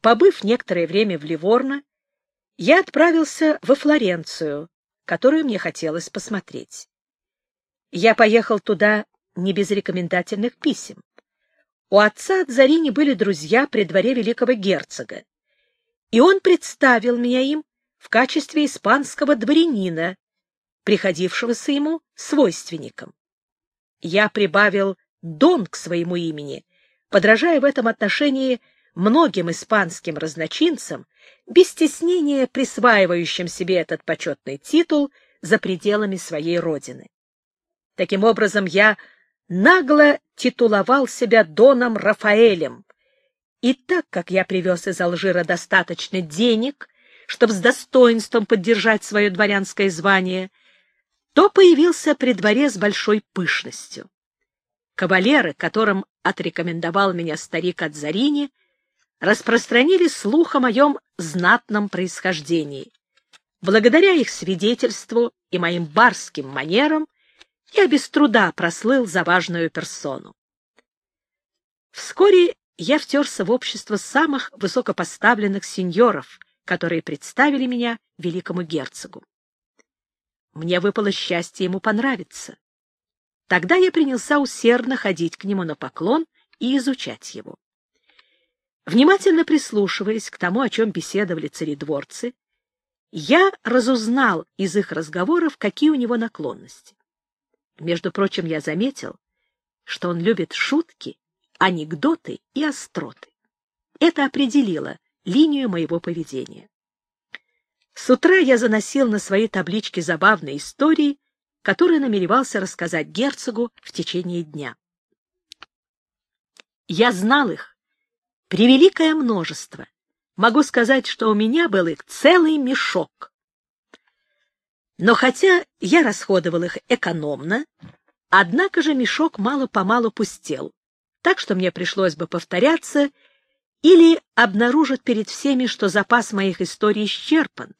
Побыв некоторое время в Ливорно, я отправился во Флоренцию, которую мне хотелось посмотреть. Я поехал туда не без рекомендательных писем. У отца от Зарини были друзья при дворе великого герцога, и он представил меня им в качестве испанского дворянина, приходившегося ему свойственником. Я прибавил «дон» к своему имени, подражая в этом отношении многим испанским разночинцам, без стеснения присваивающим себе этот почетный титул за пределами своей родины. Таким образом, я нагло титуловал себя Доном Рафаэлем, и так как я привез из Алжира достаточно денег, чтобы с достоинством поддержать свое дворянское звание, то появился при дворе с большой пышностью. Кавалеры, которым отрекомендовал меня старик Адзарини, распространили слух о моем знатном происхождении. Благодаря их свидетельству и моим барским манерам я без труда прослыл за важную персону. Вскоре я втерся в общество самых высокопоставленных сеньоров, которые представили меня великому герцогу. Мне выпало счастье ему понравиться. Тогда я принялся усердно ходить к нему на поклон и изучать его. Внимательно прислушиваясь к тому, о чем беседовали царедворцы, я разузнал из их разговоров, какие у него наклонности. Между прочим, я заметил, что он любит шутки, анекдоты и остроты. Это определило линию моего поведения. С утра я заносил на свои таблички забавные истории, которые намеревался рассказать герцогу в течение дня. Я знал их, превеликое множество. Могу сказать, что у меня был их целый мешок. Но хотя я расходовал их экономно, однако же мешок мало-помалу пустел, так что мне пришлось бы повторяться или обнаружить перед всеми, что запас моих историй исчерпан.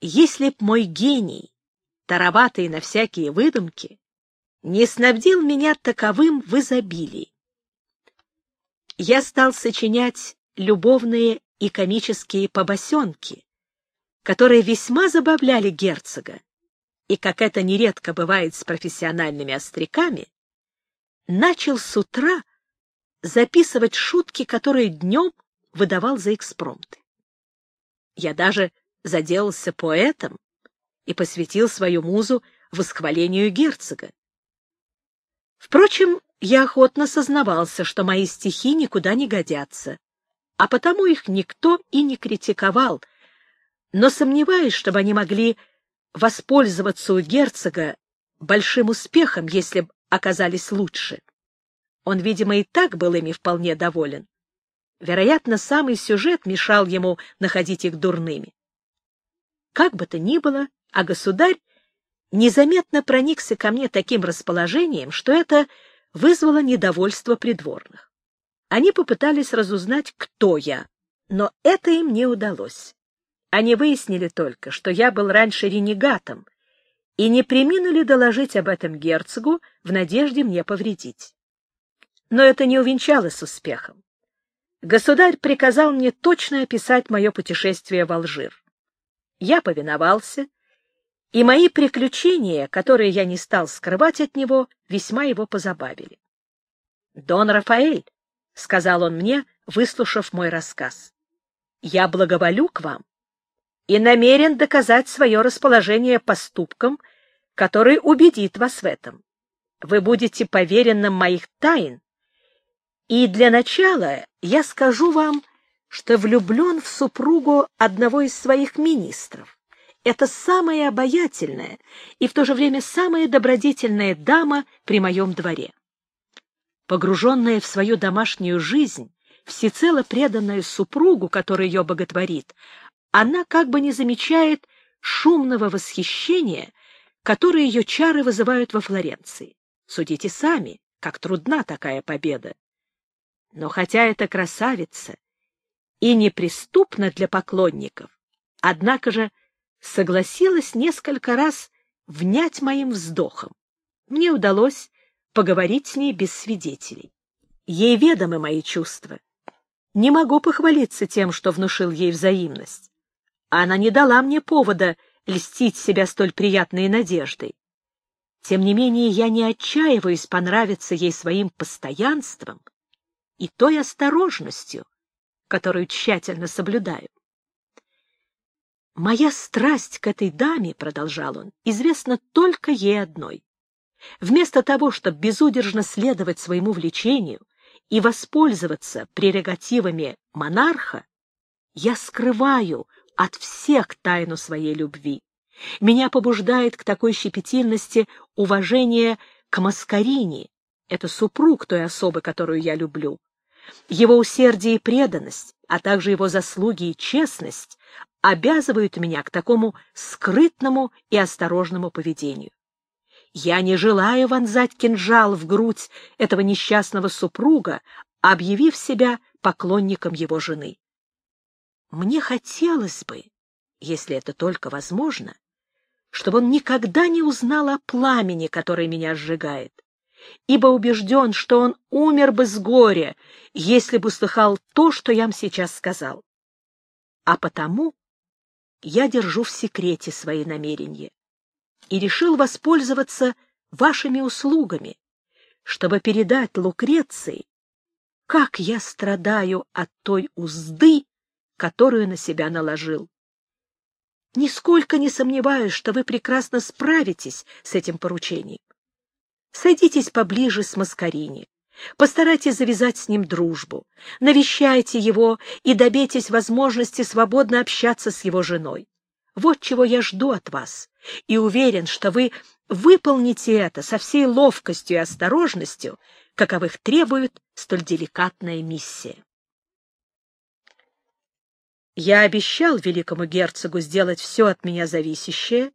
Если б мой гений, тароватый на всякие выдумки, не снабдил меня таковым в изобилии. Я стал сочинять любовные и комические побосенки, которые весьма забавляли герцога, и, как это нередко бывает с профессиональными остряками, начал с утра записывать шутки, которые днем выдавал за экспромты. Я даже заделался поэтом и посвятил свою музу восхвалению герцога. Впрочем, я охотно сознавался, что мои стихи никуда не годятся, а потому их никто и не критиковал, но сомневаюсь, чтобы они могли воспользоваться у герцога большим успехом, если бы оказались лучше. Он, видимо, и так был ими вполне доволен. Вероятно, самый сюжет мешал ему находить их дурными. Как бы то ни было, а государь незаметно проникся ко мне таким расположением, что это вызвало недовольство придворных. Они попытались разузнать, кто я, но это им не удалось. Они выяснили только, что я был раньше ренегатом, и не приминули доложить об этом герцогу в надежде мне повредить. Но это не увенчалось успехом. Государь приказал мне точно описать мое путешествие в Алжир. Я повиновался, и мои приключения, которые я не стал скрывать от него, весьма его позабавили. — Дон Рафаэль, — сказал он мне, выслушав мой рассказ, — я благоволю к вам и намерен доказать свое расположение поступком, который убедит вас в этом. Вы будете поверенным моих тайн, и для начала я скажу вам, что влюблен в супругу одного из своих министров. Это самая обаятельная и в то же время самая добродетельная дама при моем дворе. Погруженная в свою домашнюю жизнь, всецело преданная супругу, который ее боготворит, она как бы не замечает шумного восхищения, которое ее чары вызывают во Флоренции. Судите сами, как трудна такая победа. Но хотя эта красавица и неприступна для поклонников, однако же согласилась несколько раз внять моим вздохом. Мне удалось поговорить с ней без свидетелей. Ей ведомы мои чувства. не могу похвалиться тем, что внушил ей взаимность. Она не дала мне повода льстить себя столь приятной надеждой. Тем не менее, я не отчаиваюсь понравиться ей своим постоянством и той осторожностью, которую тщательно соблюдаю. «Моя страсть к этой даме, — продолжал он, — известна только ей одной. Вместо того, чтобы безудержно следовать своему влечению и воспользоваться прерогативами монарха, я скрываю от всех тайну своей любви. Меня побуждает к такой щепетильности уважение к Маскарини, это супруг той особы, которую я люблю. Его усердие и преданность, а также его заслуги и честность обязывают меня к такому скрытному и осторожному поведению. Я не желаю вонзать кинжал в грудь этого несчастного супруга, объявив себя поклонником его жены. Мне хотелось бы, если это только возможно, чтобы он никогда не узнал о пламени, которое меня сжигает, ибо убежден, что он умер бы с горя, если бы услыхал то, что я вам сейчас сказал. А потому я держу в секрете свои намерения и решил воспользоваться вашими услугами, чтобы передать Лукреции, как я страдаю от той узды, которую на себя наложил. Нисколько не сомневаюсь, что вы прекрасно справитесь с этим поручением. Садитесь поближе с Маскарини. Постарайтесь завязать с ним дружбу, навещайте его и добейтесь возможности свободно общаться с его женой. Вот чего я жду от вас, и уверен, что вы выполните это со всей ловкостью и осторожностью, каковых требует столь деликатная миссия. Я обещал великому герцогу сделать все от меня зависящее,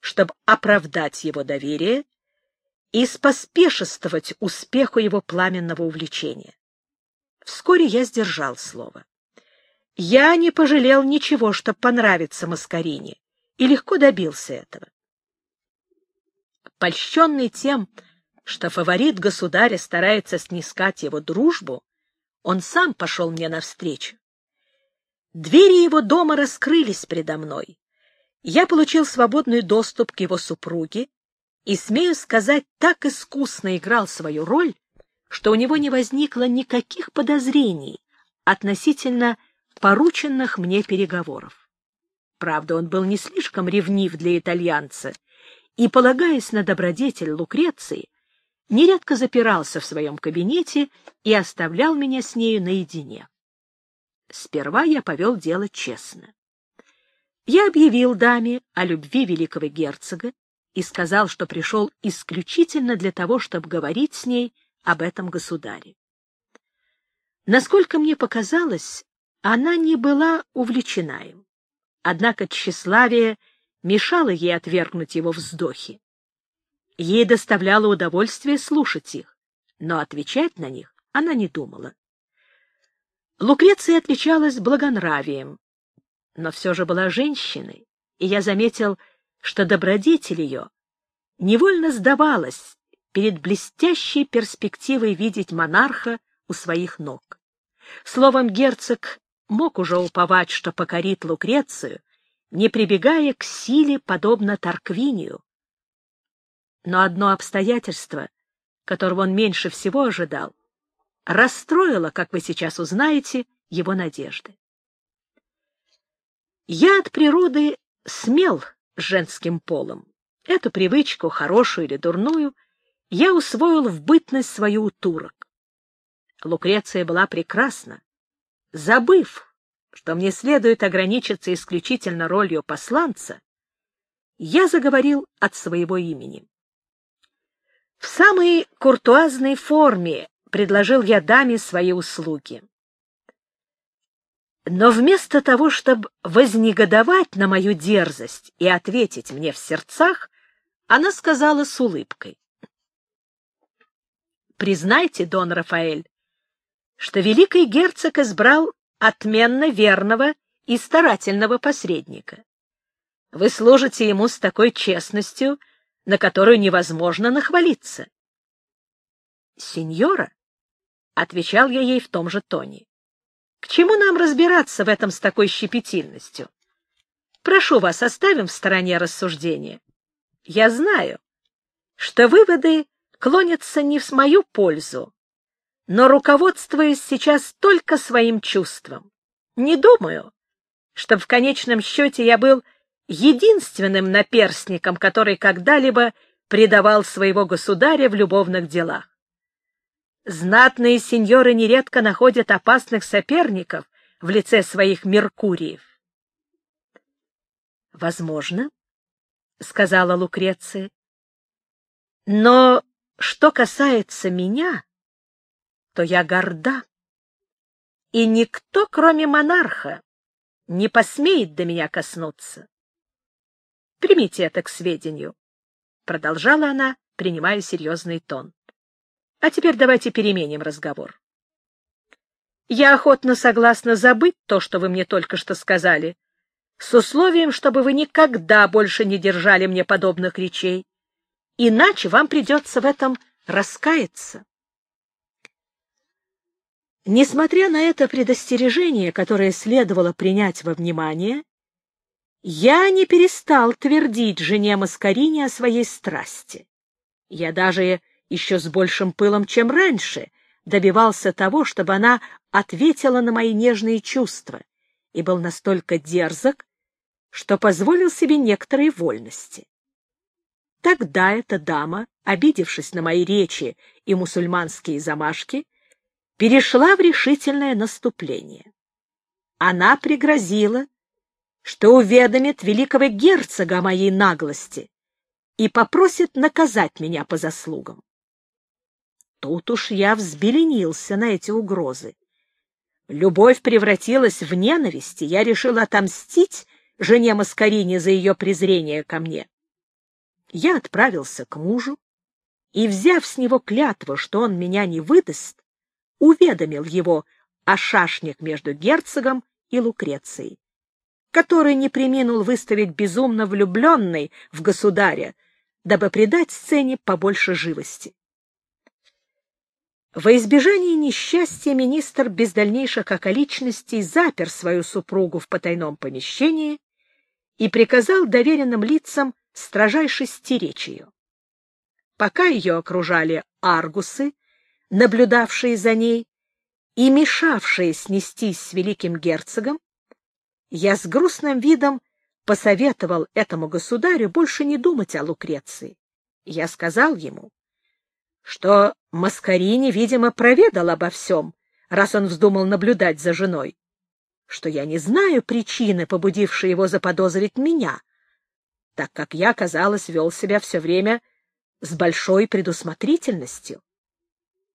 чтобы оправдать его доверие и споспешествовать успеху его пламенного увлечения. Вскоре я сдержал слово. Я не пожалел ничего, чтобы понравиться Маскарине, и легко добился этого. Польщенный тем, что фаворит государя старается снискать его дружбу, он сам пошел мне навстречу. Двери его дома раскрылись предо мной. Я получил свободный доступ к его супруге и, смею сказать, так искусно играл свою роль, что у него не возникло никаких подозрений относительно порученных мне переговоров. Правда, он был не слишком ревнив для итальянца и, полагаясь на добродетель Лукреции, нередко запирался в своем кабинете и оставлял меня с нею наедине. Сперва я повел дело честно. Я объявил даме о любви великого герцога и сказал, что пришел исключительно для того, чтобы говорить с ней об этом государе. Насколько мне показалось, она не была увлечена им. Однако тщеславие мешало ей отвергнуть его вздохи. Ей доставляло удовольствие слушать их, но отвечать на них она не думала. Лукреция отличалась благонравием, но все же была женщиной, и я заметил, что добродетель ее невольно сдавалась перед блестящей перспективой видеть монарха у своих ног. Словом, герцог мог уже уповать, что покорит Лукрецию, не прибегая к силе, подобно Тарквинию. Но одно обстоятельство, которого он меньше всего ожидал, расстроило, как вы сейчас узнаете, его надежды. Я от природы смел женским полом. Эту привычку, хорошую или дурную, я усвоил в бытность свою у турок. Лукреция была прекрасна, Забыв, что мне следует ограничиться исключительно ролью посланца, я заговорил от своего имени. В самой куртуазной форме предложил я даме свои услуги. Но вместо того, чтобы вознегодовать на мою дерзость и ответить мне в сердцах, она сказала с улыбкой. «Признайте, Дон Рафаэль, что великий герцог избрал отменно верного и старательного посредника. Вы служите ему с такой честностью, на которую невозможно нахвалиться. — Сеньора, — отвечал я ей в том же тоне, К чему нам разбираться в этом с такой щепетильностью? Прошу вас, оставим в стороне рассуждения. Я знаю, что выводы клонятся не в мою пользу, но руководствуюсь сейчас только своим чувством. Не думаю, что в конечном счете я был единственным наперстником, который когда-либо предавал своего государя в любовных делах. Знатные сеньоры нередко находят опасных соперников в лице своих Меркуриев. — Возможно, — сказала Лукреция. — Но что касается меня, то я горда, и никто, кроме монарха, не посмеет до меня коснуться. Примите это к сведению, — продолжала она, принимая серьезный тон. А теперь давайте переменим разговор. Я охотно согласна забыть то, что вы мне только что сказали, с условием, чтобы вы никогда больше не держали мне подобных речей, иначе вам придется в этом раскаяться. Несмотря на это предостережение, которое следовало принять во внимание, я не перестал твердить жене Маскарине о своей страсти. Я даже еще с большим пылом, чем раньше, добивался того, чтобы она ответила на мои нежные чувства, и был настолько дерзок, что позволил себе некоторые вольности. Тогда эта дама, обидевшись на мои речи и мусульманские замашки, перешла в решительное наступление. Она пригрозила, что уведомит великого герцога о моей наглости и попросит наказать меня по заслугам. Тут уж я взбеленился на эти угрозы. Любовь превратилась в ненависть, и я решил отомстить жене Маскарине за ее презрение ко мне. Я отправился к мужу и, взяв с него клятву, что он меня не выдаст, уведомил его о шашнях между герцогом и Лукрецией, который не приминул выставить безумно влюбленный в государя, дабы придать сцене побольше живости. Во избежание несчастья министр без дальнейших околичностей запер свою супругу в потайном помещении и приказал доверенным лицам строжайше стеречь ее. Пока ее окружали аргусы, наблюдавшие за ней и мешавшие снестись с великим герцогом, я с грустным видом посоветовал этому государю больше не думать о Лукреции. Я сказал ему, что Маскарини, видимо, проведал обо всем, раз он вздумал наблюдать за женой, что я не знаю причины, побудившей его заподозрить меня, так как я, казалось, вел себя все время с большой предусмотрительностью,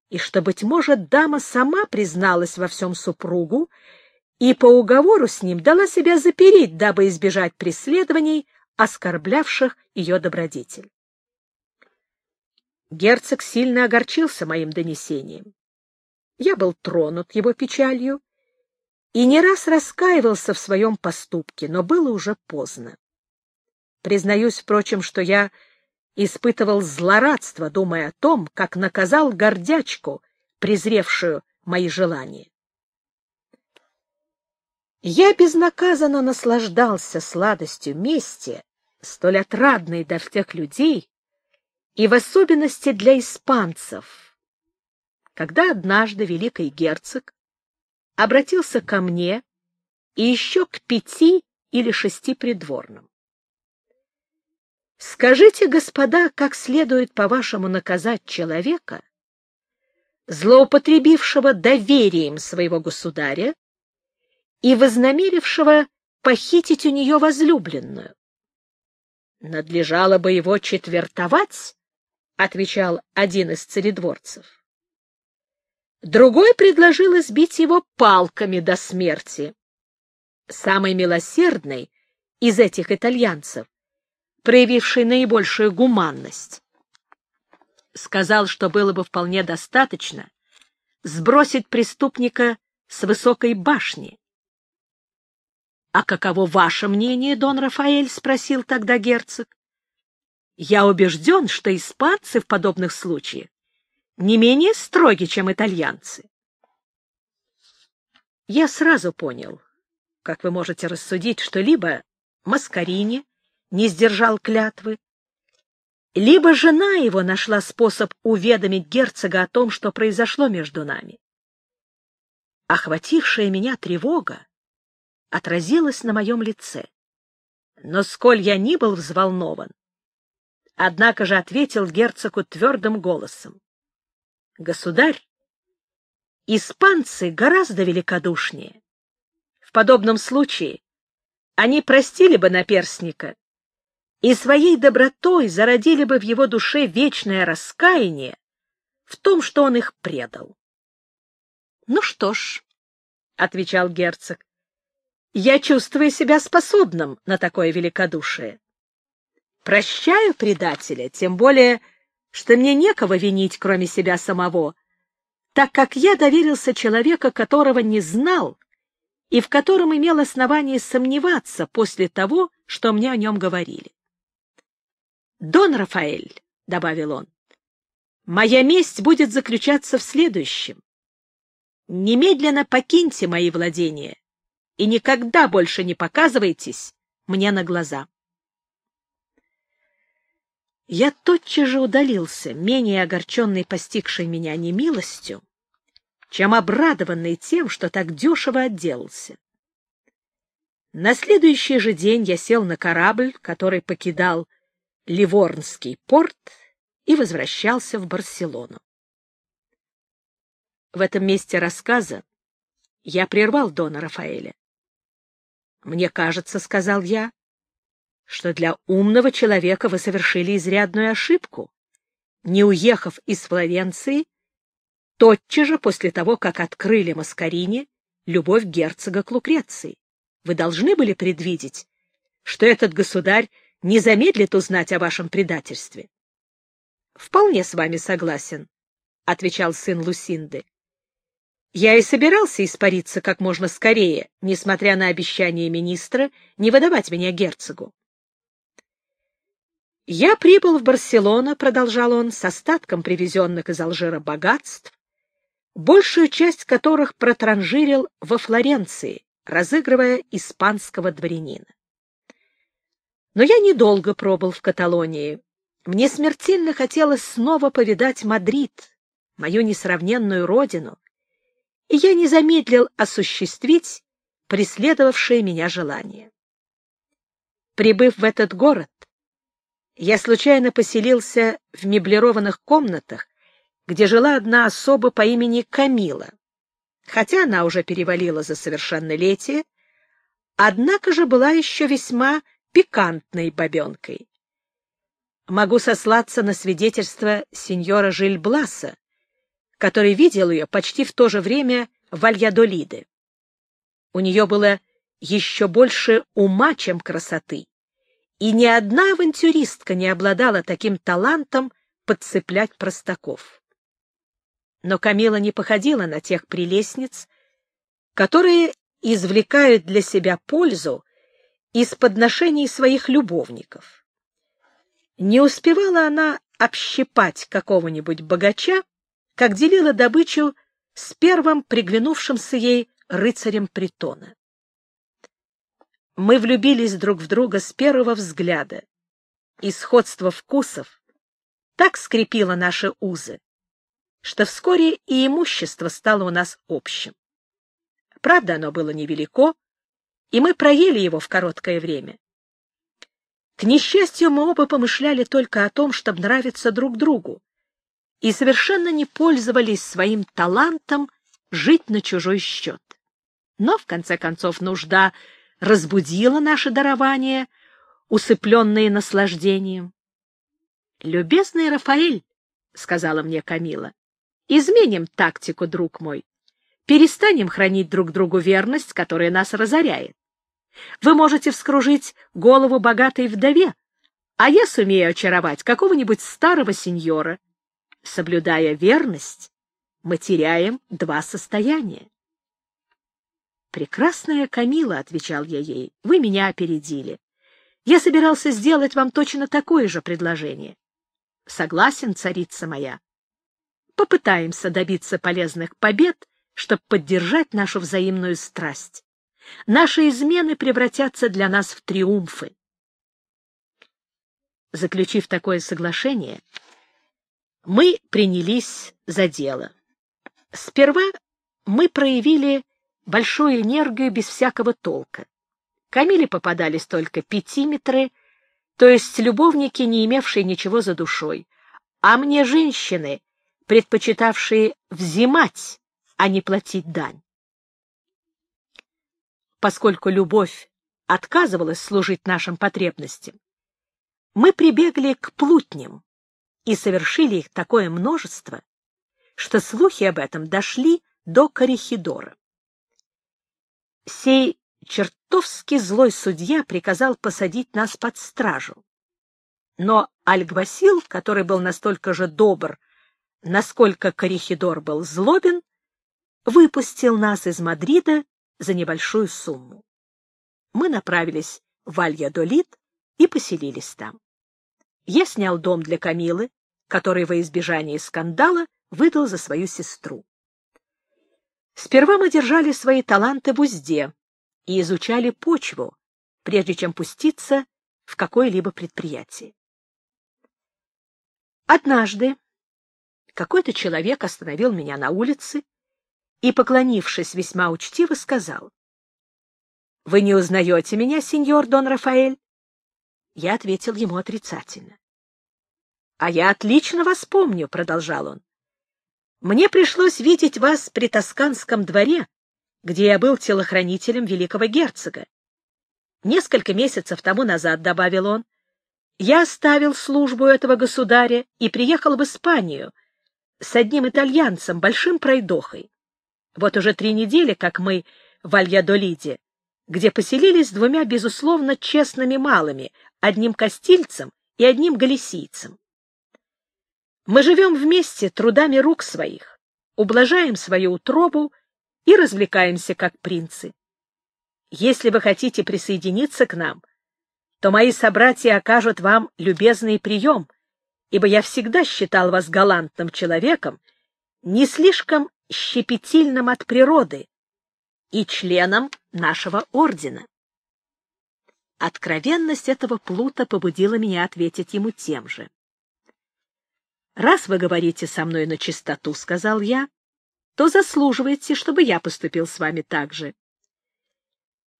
и что, быть может, дама сама призналась во всем супругу и по уговору с ним дала себя запереть, дабы избежать преследований, оскорблявших ее добродетель. Герцог сильно огорчился моим донесением. Я был тронут его печалью и не раз раскаивался в своем поступке, но было уже поздно. Признаюсь, впрочем, что я испытывал злорадство, думая о том, как наказал гордячку, презревшую мои желания. Я безнаказанно наслаждался сладостью мести, столь отрадной для всех людей, и в особенности для испанцев, когда однажды великий герцог обратился ко мне и еще к пяти или шести придворным. Скажите, господа, как следует, по-вашему, наказать человека, злоупотребившего доверием своего государя и вознамерившего похитить у нее возлюбленную? Надлежало бы его четвертовать — отвечал один из царедворцев. Другой предложил избить его палками до смерти. Самый милосердный из этих итальянцев, проявивший наибольшую гуманность, сказал, что было бы вполне достаточно сбросить преступника с высокой башни. — А каково ваше мнение, Дон Рафаэль? — спросил тогда герцог. Я убежден, что испанцы в подобных случаях не менее строги, чем итальянцы. Я сразу понял, как вы можете рассудить, что либо Маскарини не сдержал клятвы, либо жена его нашла способ уведомить герцога о том, что произошло между нами. Охватившая меня тревога отразилась на моем лице. Но сколь я ни был взволнован, однако же ответил герцогу твердым голосом. — Государь, испанцы гораздо великодушнее. В подобном случае они простили бы наперсника и своей добротой зародили бы в его душе вечное раскаяние в том, что он их предал. — Ну что ж, — отвечал герцог, — я чувствую себя способным на такое великодушие. Прощаю предателя, тем более, что мне некого винить, кроме себя самого, так как я доверился человека, которого не знал и в котором имел основание сомневаться после того, что мне о нем говорили. «Дон Рафаэль», — добавил он, — «моя месть будет заключаться в следующем. Немедленно покиньте мои владения и никогда больше не показывайтесь мне на глаза». Я тотчас же удалился, менее огорченный постигшей меня немилостью, чем обрадованный тем, что так дешево отделался. На следующий же день я сел на корабль, который покидал Ливорнский порт и возвращался в Барселону. В этом месте рассказа я прервал Дона Рафаэля. «Мне кажется, — сказал я, — что для умного человека вы совершили изрядную ошибку, не уехав из Флоренции тотчас же после того, как открыли Маскарини любовь герцога к Лукреции. Вы должны были предвидеть, что этот государь не замедлит узнать о вашем предательстве. — Вполне с вами согласен, — отвечал сын Лусинды. — Я и собирался испариться как можно скорее, несмотря на обещание министра не выдавать меня герцогу. «Я прибыл в Барселону», — продолжал он, — «с остатком привезенных из Алжира богатств, большую часть которых протранжирил во Флоренции, разыгрывая испанского дворянина. Но я недолго пробыл в Каталонии. Мне смертельно хотелось снова повидать Мадрид, мою несравненную родину, и я не замедлил осуществить преследовавшее меня желание. Прибыв в этот город, я случайно поселился в меблированных комнатах, где жила одна особа по имени Камила. Хотя она уже перевалила за совершеннолетие, однако же была еще весьма пикантной бабенкой. Могу сослаться на свидетельство сеньора Жильбласа, который видел ее почти в то же время в Вальядолиде. У нее было еще больше ума, чем красоты, и ни одна авантюристка не обладала таким талантом подцеплять простаков. Но Камила не походила на тех прелестниц, которые извлекают для себя пользу из подношений своих любовников. Не успевала она общипать какого-нибудь богача, как делила добычу с первым приглянувшимся ей рыцарем притона. Мы влюбились друг в друга с первого взгляда, и сходство вкусов так скрепило наши узы, что вскоре и имущество стало у нас общим. Правда, оно было невелико, и мы проели его в короткое время. К несчастью, мы оба помышляли только о том, чтобы нравиться друг другу, и совершенно не пользовались своим талантом жить на чужой счет. Но, в конце концов, нужда разбудила наше дарование, усыпленные наслаждением. «Любезный Рафаэль», — сказала мне Камила, — «изменим тактику, друг мой перестанем хранить друг другу верность, которая нас разоряет. Вы можете вскружить голову богатой вдове, а я сумею очаровать какого-нибудь старого сеньора. Соблюдая верность, мы теряем два состояния. «Прекрасная Камила», — отвечал я ей, — «вы меня опередили. Я собирался сделать вам точно такое же предложение». «Согласен, царица моя. Попытаемся добиться полезных побед чтобы поддержать нашу взаимную страсть. Наши измены превратятся для нас в триумфы. Заключив такое соглашение, мы принялись за дело. Сперва мы проявили большую энергию без всякого толка. Камиле попадались только пятиметры, то есть любовники, не имевшие ничего за душой, а мне женщины, предпочитавшие взимать, а не платить дань. Поскольку любовь отказывалась служить нашим потребностям, мы прибегли к плутням и совершили их такое множество, что слухи об этом дошли до Корихидора. Сей чертовски злой судья приказал посадить нас под стражу. Но Альгвасил, который был настолько же добр, насколько Корихидор был злобен, выпустил нас из Мадрида за небольшую сумму. Мы направились в Альядолит и поселились там. Я снял дом для Камилы, который во избежание скандала выдал за свою сестру. Сперва мы держали свои таланты в узде и изучали почву, прежде чем пуститься в какое-либо предприятие. Однажды какой-то человек остановил меня на улице и, поклонившись весьма учтиво, сказал, — Вы не узнаете меня, сеньор Дон Рафаэль? Я ответил ему отрицательно. — А я отлично вас помню, — продолжал он. — Мне пришлось видеть вас при Тосканском дворе, где я был телохранителем великого герцога. Несколько месяцев тому назад, — добавил он, — я оставил службу этого государя и приехал в Испанию с одним итальянцем, большим пройдохой. Вот уже три недели, как мы в Альядолиде, где поселились двумя, безусловно, честными малыми, одним костильцем и одним галисийцем. Мы живем вместе трудами рук своих, ублажаем свою утробу и развлекаемся как принцы. Если вы хотите присоединиться к нам, то мои собратья окажут вам любезный прием, ибо я всегда считал вас галантным человеком, не слишком щепетильным от природы и членом нашего ордена. Откровенность этого плута побудила меня ответить ему тем же. «Раз вы говорите со мной на чистоту, — сказал я, — то заслуживаете, чтобы я поступил с вами так же.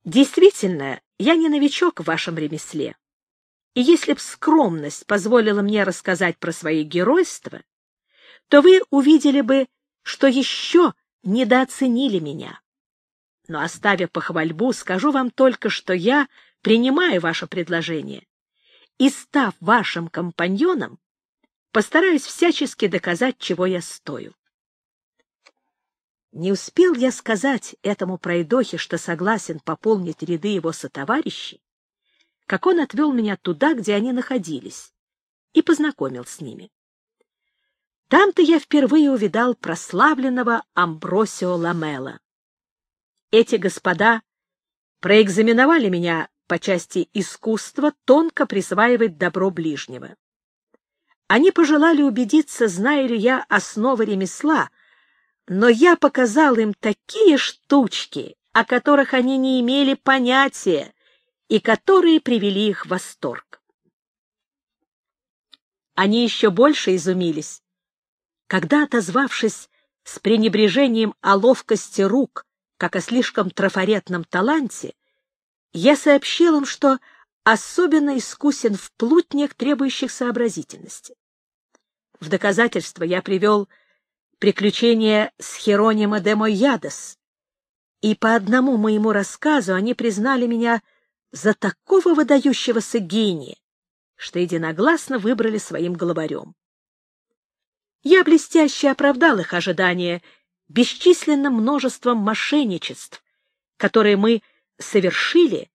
Действительно, я не новичок в вашем ремесле, и если б скромность позволила мне рассказать про свои геройства, то вы увидели бы, что еще недооценили меня. Но, оставив похвальбу, скажу вам только, что я принимаю ваше предложение и, став вашим компаньоном, постараюсь всячески доказать, чего я стою. Не успел я сказать этому пройдохе, что согласен пополнить ряды его сотоварищей, как он отвел меня туда, где они находились, и познакомил с ними. Там-то я впервые увидал прославленного Амбросио Ламела. Эти господа проэкзаменовали меня по части искусства тонко присваивать добро ближнего. Они пожелали убедиться, знаю ли я основы ремесла, но я показал им такие штучки, о которых они не имели понятия и которые привели их в восторг. Они еще больше изумились, когда, отозвавшись с пренебрежением о ловкости рук, как о слишком трафаретном таланте, я сообщил им, что особенно искусен в плутнях, требующих сообразительности. В доказательство я привел приключения с Херонима де Мойядос, и по одному моему рассказу они признали меня за такого выдающегося гения, что единогласно выбрали своим главарем. Я блестяще оправдал их ожидания бесчисленным множеством мошенничеств, которые мы совершили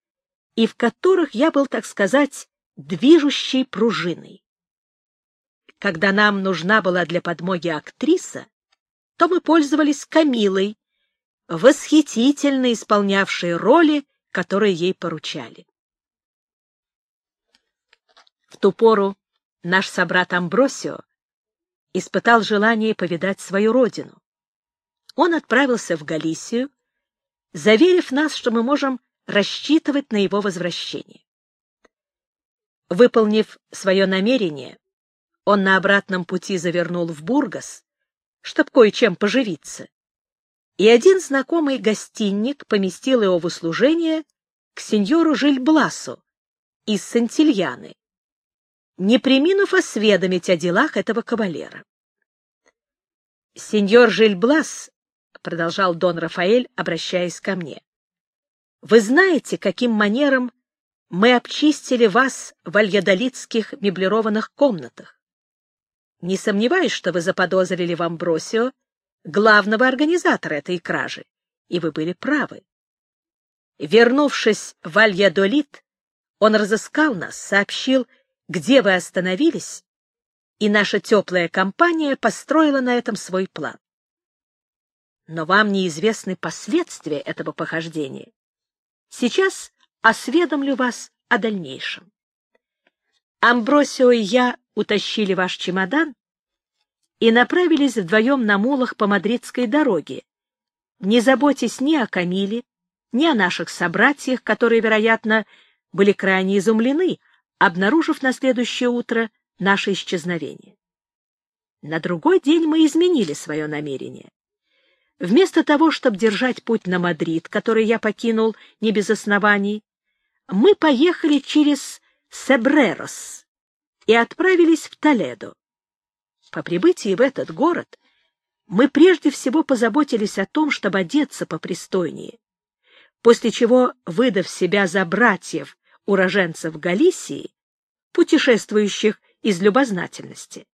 и в которых я был, так сказать, движущей пружиной. Когда нам нужна была для подмоги актриса, то мы пользовались Камилой, восхитительно исполнявшей роли, которые ей поручали. В ту пору наш собрат Амбросио испытал желание повидать свою родину. он отправился в Галисию, заверив нас, что мы можем рассчитывать на его возвращение. Выполнив свое намерение, он на обратном пути завернул в Бургас, чтоб кое-чем поживиться, и один знакомый гостинник поместил его в услужение к сеньору Жильбласу из Сантильяны, не приминув осведомить о делах этого кавалера. «Сеньор Жильблас», — продолжал Дон Рафаэль, обращаясь ко мне, — «вы знаете, каким манером мы обчистили вас в альядолитских меблированных комнатах? Не сомневаюсь, что вы заподозрили в Амбросио главного организатора этой кражи, и вы были правы. Вернувшись в Альядолит, он разыскал нас, сообщил, где вы остановились, и наша теплая компания построила на этом свой план. Но вам неизвестны последствия этого похождения. Сейчас осведомлю вас о дальнейшем. Амбросио и я утащили ваш чемодан и направились вдвоем на мулах по мадридской дороге, не заботясь ни о Камиле, ни о наших собратьях, которые, вероятно, были крайне изумлены, обнаружив на следующее утро наше исчезновение. На другой день мы изменили свое намерение. Вместо того, чтобы держать путь на Мадрид, который я покинул не без оснований, мы поехали через Себрерос и отправились в Толедо. По прибытии в этот город мы прежде всего позаботились о том, чтобы одеться попристойнее, после чего, выдав себя за братьев уроженцев Галисии, путешествующих из любознательности,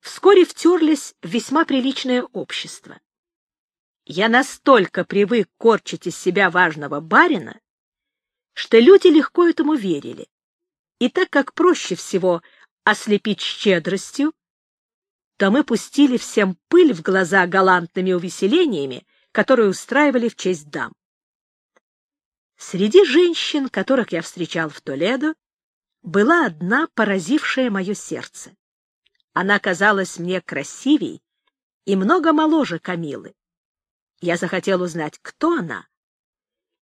вскоре втерлись в весьма приличное общество. Я настолько привык корчить из себя важного барина, что люди легко этому верили. И так как проще всего ослепить щедростью, то мы пустили всем пыль в глаза галантными увеселениями, которые устраивали в честь дам. Среди женщин, которых я встречал в Толедо, была одна, поразившая мое сердце. Она казалась мне красивей и много моложе Камилы. Я захотел узнать, кто она,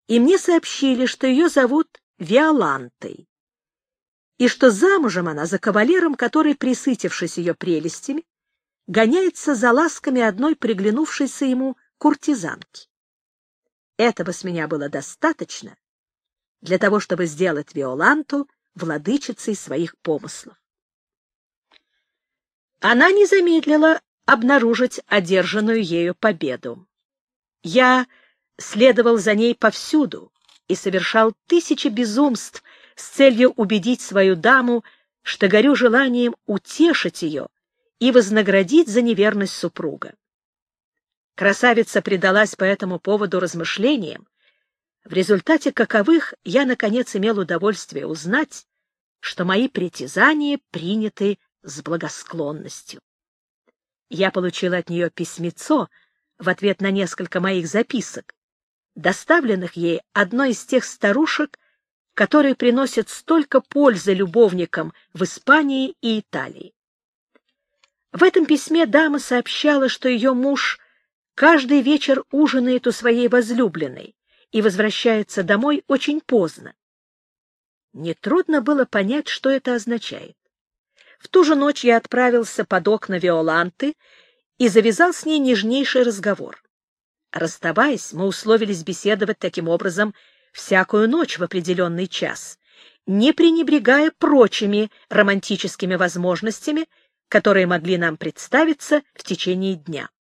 и мне сообщили, что ее зовут Виолантой, и что замужем она за кавалером, который, присытившись ее прелестями, гоняется за ласками одной приглянувшейся ему куртизанки. Этого с меня было достаточно для того, чтобы сделать Виоланту владычицей своих помыслов. Она не замедлила обнаружить одержанную ею победу. Я следовал за ней повсюду и совершал тысячи безумств с целью убедить свою даму, что горю желанием утешить ее и вознаградить за неверность супруга. Красавица предалась по этому поводу размышлениям, в результате каковых я, наконец, имел удовольствие узнать, что мои притязания приняты с благосклонностью. Я получил от нее письмецо в ответ на несколько моих записок, доставленных ей одной из тех старушек, которые приносят столько пользы любовникам в Испании и Италии. В этом письме дама сообщала, что ее муж каждый вечер ужинает у своей возлюбленной и возвращается домой очень поздно. Нетрудно было понять, что это означает. В ту же ночь я отправился под окна Виоланты и завязал с ней нежнейший разговор. Расставаясь, мы условились беседовать таким образом всякую ночь в определенный час, не пренебрегая прочими романтическими возможностями, которые могли нам представиться в течение дня.